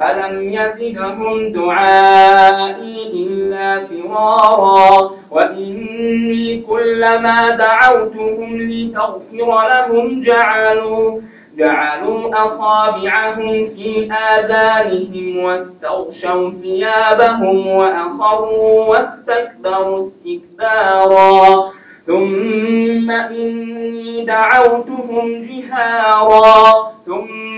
فلم يزدهم دعائي إلا فرارا وإني كلما دعوتهم لتغفر لهم جعلوا جعلوا أصابعهم في آذانهم واستغشوا ثيابهم وأخروا واستكبروا استكبارا. ثم إني دعوتهم جهارا. ثم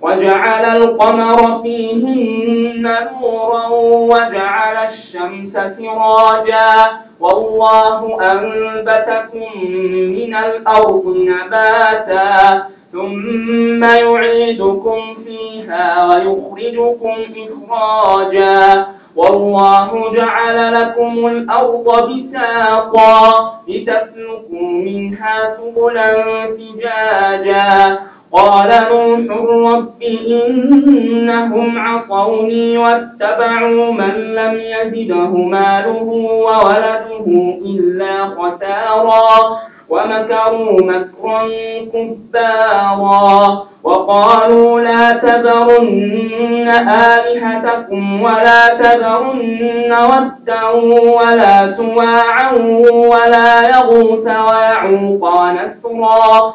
وجعل القمر فيهن نورا وجعل الشمس سراجا. والله أنبتكم من الأرض نباتا. ثم يعيدكم فيها ويخرجكم إخراجا. والله جعل لكم الأرض بساطا لتسلكوا منها سبلا فجاجا. قال نوح رب إنهم عصوني واتبعوا من لم يزده ماله وولده إلا خسارا ومكروا مكرا كبارا وقالوا لا تذرن آلهتكم ولا تذرن ودا ولا سواعا ولا يغوث ويعوق ونسرا